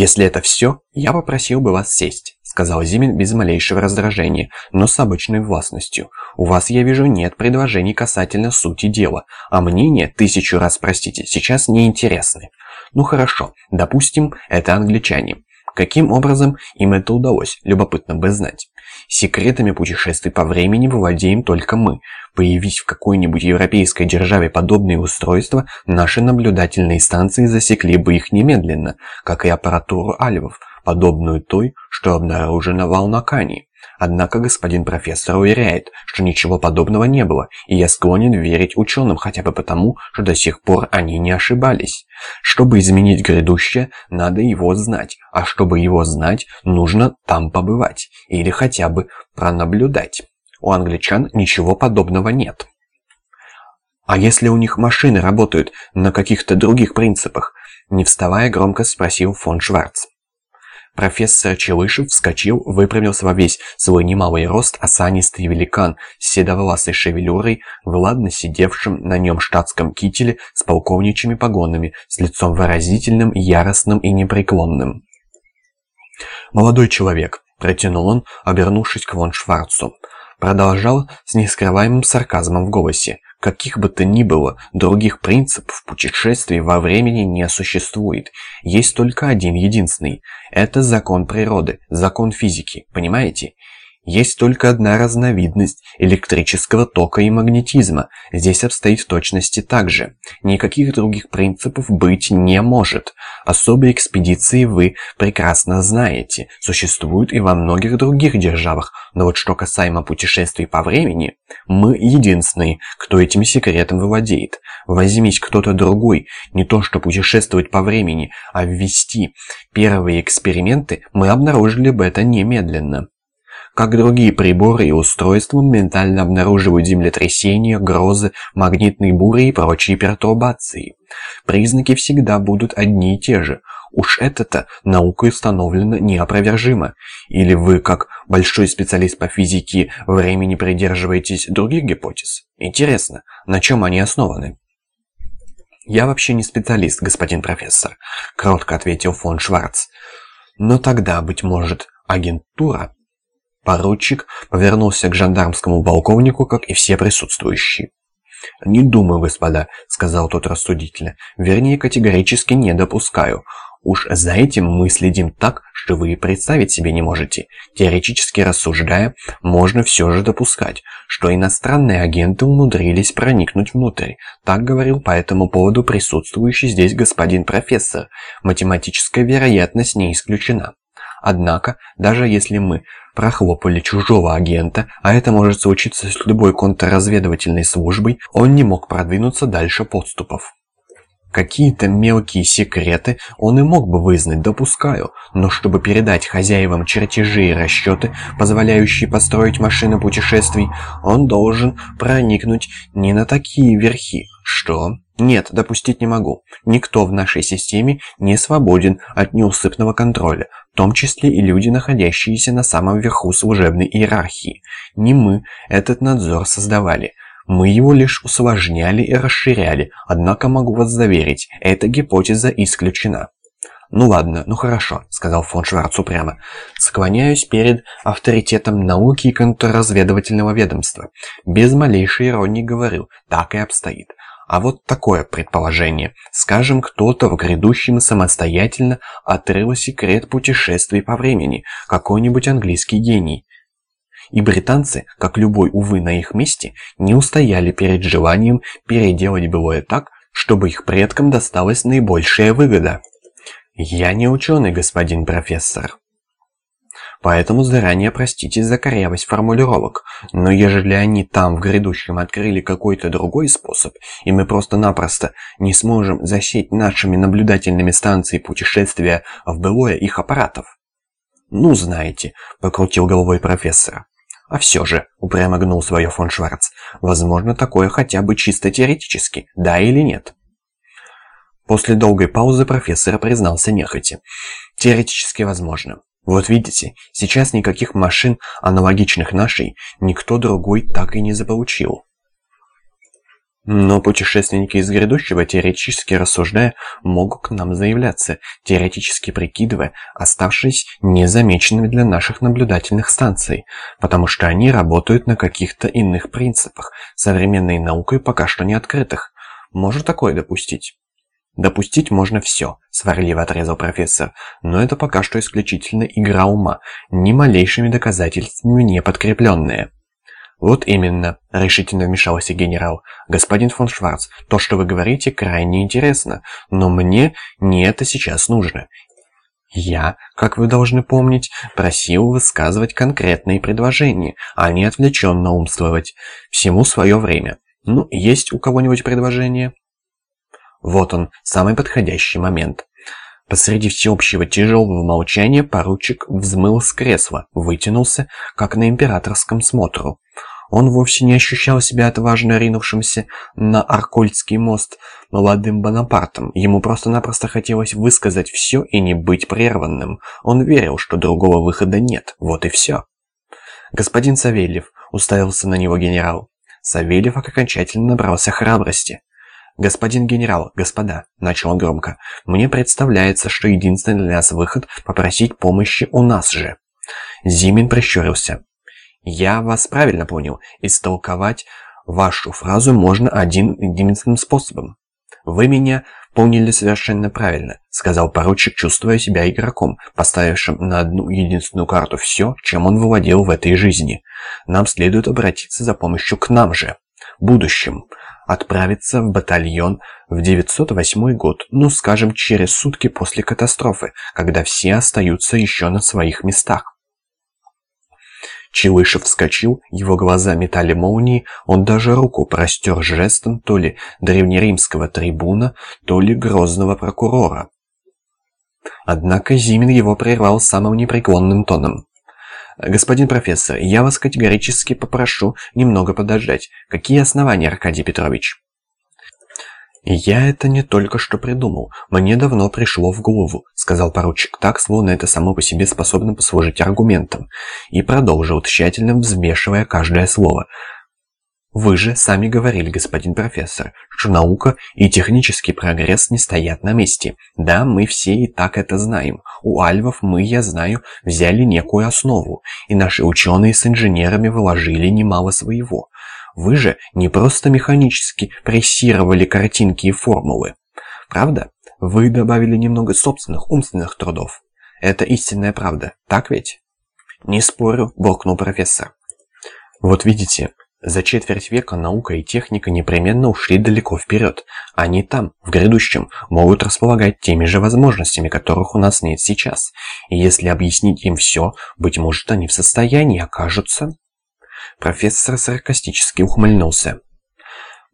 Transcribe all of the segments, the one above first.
«Если это все, я попросил бы вас сесть», — сказал Зимин без малейшего раздражения, но с обычной властностью. «У вас, я вижу, нет предложений касательно сути дела, а мнения, тысячу раз простите, сейчас не интересны. Ну хорошо, допустим, это англичане. Каким образом им это удалось, любопытно бы знать. Секретами путешествий по времени владеем только мы. Появись в какой-нибудь европейской державе подобные устройства, наши наблюдательные станции засекли бы их немедленно, как и аппаратуру альвов, подобную той, что обнаружена в Алнакане. Однако господин профессор уверяет, что ничего подобного не было, и я склонен верить ученым хотя бы потому, что до сих пор они не ошибались. Чтобы изменить грядущее, надо его знать, а чтобы его знать, нужно там побывать, или хотя бы пронаблюдать. У англичан ничего подобного нет. А если у них машины работают на каких-то других принципах? Не вставая, громко спросил фон Шварц. Профессор Челышев вскочил, выпрямился во весь свой немалый рост, осанистый великан с седовласой шевелюрой, в ладно сидевшем на нем штатском кителе с полковничьими погонами, с лицом выразительным, яростным и непреклонным. «Молодой человек», — протянул он, обернувшись к Вон Шварцу, продолжал с нескрываемым сарказмом в голосе. Каких бы то ни было, других принципов путешествий во времени не существует. Есть только один единственный. Это закон природы, закон физики, понимаете? Есть только одна разновидность электрического тока и магнетизма. Здесь обстоит в точности так же. Никаких других принципов быть не может. Особые экспедиции вы прекрасно знаете. Существуют и во многих других державах. Но вот что касаемо путешествий по времени, мы единственные, кто этим секретом владеет. Возьмись кто-то другой, не то что путешествовать по времени, а ввести первые эксперименты, мы обнаружили бы это немедленно. Как другие приборы и устройства моментально обнаруживают землетрясения, грозы, магнитные бури и прочие пертурбации. Признаки всегда будут одни и те же. Уж это-то наукой установлено неопровержимо. Или вы, как большой специалист по физике, времени придерживаетесь других гипотез? Интересно, на чем они основаны? «Я вообще не специалист, господин профессор», — кротко ответил фон Шварц. «Но тогда, быть может, агентура?» Поручик повернулся к жандармскому полковнику, как и все присутствующие. «Не думаю, господа», — сказал тот рассудительно. «Вернее, категорически не допускаю. Уж за этим мы следим так, что вы и представить себе не можете. Теоретически рассуждая, можно все же допускать, что иностранные агенты умудрились проникнуть внутрь. Так говорил по этому поводу присутствующий здесь господин профессор. Математическая вероятность не исключена. Однако, даже если мы прохлопали чужого агента, а это может случиться с любой контрразведывательной службой, он не мог продвинуться дальше подступов. Какие-то мелкие секреты он и мог бы вызнать, допускаю, но чтобы передать хозяевам чертежи и расчеты, позволяющие построить машины путешествий, он должен проникнуть не на такие верхи. Что? Нет, допустить не могу. Никто в нашей системе не свободен от неусыпного контроля, том числе и люди, находящиеся на самом верху служебной иерархии. Не мы этот надзор создавали. Мы его лишь усложняли и расширяли, однако могу вас заверить, эта гипотеза исключена. «Ну ладно, ну хорошо», — сказал фон Шварц упрямо. «Склоняюсь перед авторитетом науки и контрразведывательного ведомства. Без малейшей иронии говорю, так и обстоит. А вот такое предположение. Скажем, кто-то в грядущем самостоятельно отрыл секрет путешествий по времени, какой-нибудь английский гений. И британцы, как любой, увы, на их месте, не устояли перед желанием переделать былое так, чтобы их предкам досталась наибольшая выгода. Я не ученый, господин профессор. Поэтому заранее простите за корявость формулировок. Но ежели они там в грядущем открыли какой-то другой способ, и мы просто-напросто не сможем засечь нашими наблюдательными станциями путешествия в былое их аппаратов. «Ну, знаете», — покрутил головой профессор. «А все же», — упрямо гнул свое фон Шварц, «возможно, такое хотя бы чисто теоретически, да или нет?» После долгой паузы профессор признался нехотя. «Теоретически возможно. Вот видите, сейчас никаких машин, аналогичных нашей, никто другой так и не заполучил. Но путешественники из грядущего, теоретически рассуждая, могут к нам заявляться, теоретически прикидывая, оставшись незамеченными для наших наблюдательных станций, потому что они работают на каких-то иных принципах, современной наукой пока что не открытых. Можно такое допустить? «Допустить можно все», – сварливо отрезал профессор, «но это пока что исключительно игра ума, ни малейшими доказательствами не подкрепленная». «Вот именно», – решительно вмешался генерал. «Господин фон Шварц, то, что вы говорите, крайне интересно, но мне не это сейчас нужно. Я, как вы должны помнить, просил высказывать конкретные предложения, а не отвлеченно умствовать. Всему свое время. Ну, есть у кого-нибудь предложение?» Вот он, самый подходящий момент. Посреди всеобщего тяжелого молчания поручик взмыл с кресла, вытянулся, как на императорском смотру. Он вовсе не ощущал себя отважно ринувшимся на Аркольдский мост молодым Бонапартом. Ему просто-напросто хотелось высказать все и не быть прерванным. Он верил, что другого выхода нет. Вот и все. «Господин Савельев», — уставился на него генерал. Савельев окончательно набрался храбрости. «Господин генерал, господа», — начал громко, — «мне представляется, что единственный для нас выход — попросить помощи у нас же». Зимин прищурился. «Я вас правильно понял. Истолковать вашу фразу можно один единственным способом. Вы меня поняли совершенно правильно», — сказал поручик, чувствуя себя игроком, поставившим на одну единственную карту все, чем он владел в этой жизни. «Нам следует обратиться за помощью к нам же, будущим, отправиться в батальон в 908 год, ну, скажем, через сутки после катастрофы, когда все остаются еще на своих местах. Чилышев вскочил, его глаза метали молнии, он даже руку простер жестом то ли древнеримского трибуна, то ли грозного прокурора. Однако Зимин его прервал самым непреклонным тоном. «Господин профессор, я вас категорически попрошу немного подождать. Какие основания, Аркадий Петрович?» «Я это не только что придумал. Мне давно пришло в голову», — сказал поручик так, словно это само по себе способно послужить аргументом, и продолжил, тщательно взвешивая каждое слово. «Вы же сами говорили, господин профессор, что наука и технический прогресс не стоят на месте. Да, мы все и так это знаем. У альвов мы, я знаю, взяли некую основу, и наши ученые с инженерами вложили немало своего». Вы же не просто механически прессировали картинки и формулы. Правда? Вы добавили немного собственных умственных трудов. Это истинная правда, так ведь? Не спорю, буркнул профессор. Вот видите, за четверть века наука и техника непременно ушли далеко вперед. Они там, в грядущем, могут располагать теми же возможностями, которых у нас нет сейчас. И если объяснить им все, быть может, они в состоянии окажутся... Профессор саркастически ухмыльнулся.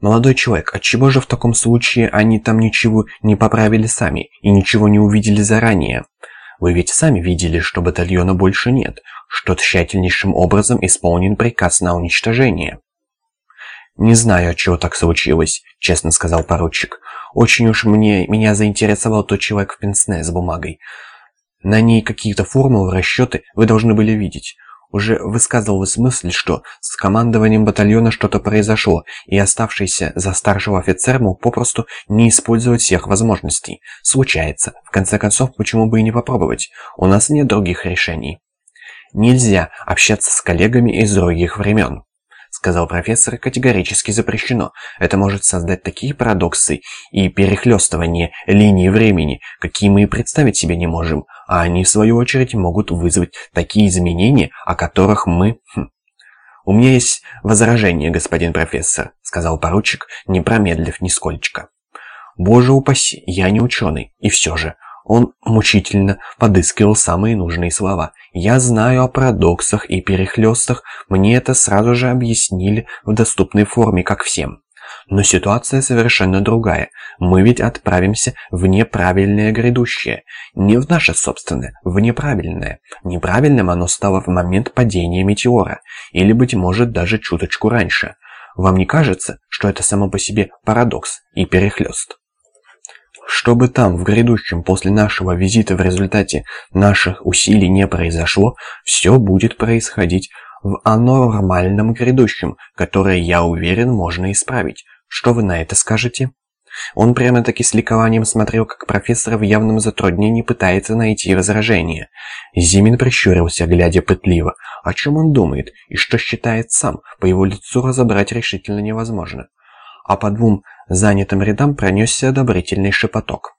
«Молодой человек, отчего же в таком случае они там ничего не поправили сами и ничего не увидели заранее? Вы ведь сами видели, что батальона больше нет, что тщательнейшим образом исполнен приказ на уничтожение». «Не знаю, чего так случилось», — честно сказал поручик. «Очень уж мне меня заинтересовал тот человек в пенсне с бумагой. На ней какие-то формулы, расчеты вы должны были видеть. Уже высказывалась мысль, что с командованием батальона что-то произошло, и оставшийся за старшего офицера мог попросту не использовать всех возможностей. Случается. В конце концов, почему бы и не попробовать? У нас нет других решений. Нельзя общаться с коллегами из других времен сказал профессор, категорически запрещено. Это может создать такие парадоксы и перехлестывание линии времени, какие мы и представить себе не можем, а они, в свою очередь, могут вызвать такие изменения, о которых мы... Хм. «У меня есть возражение, господин профессор», — сказал поручик, не промедлив нисколько. «Боже упаси, я не ученый, и все же, он мучительно подыскивал самые нужные слова. «Я знаю о парадоксах и перехлестах, мне это сразу же объяснили в доступной форме, как всем. Но ситуация совершенно другая. Мы ведь отправимся в неправильное грядущее. Не в наше собственное, в неправильное. Неправильным оно стало в момент падения метеора. Или, быть может, даже чуточку раньше. Вам не кажется, что это само по себе парадокс и перехлест?» Что бы там в грядущем после нашего визита в результате наших усилий не произошло, все будет происходить в анормальном грядущем, которое, я уверен, можно исправить. Что вы на это скажете?» Он прямо-таки с ликованием смотрел, как профессор в явном затруднении пытается найти возражение. Зимин прищурился, глядя пытливо. О чем он думает и что считает сам, по его лицу разобрать решительно невозможно. А по двум занятым рядам пронесся одобрительный шепоток.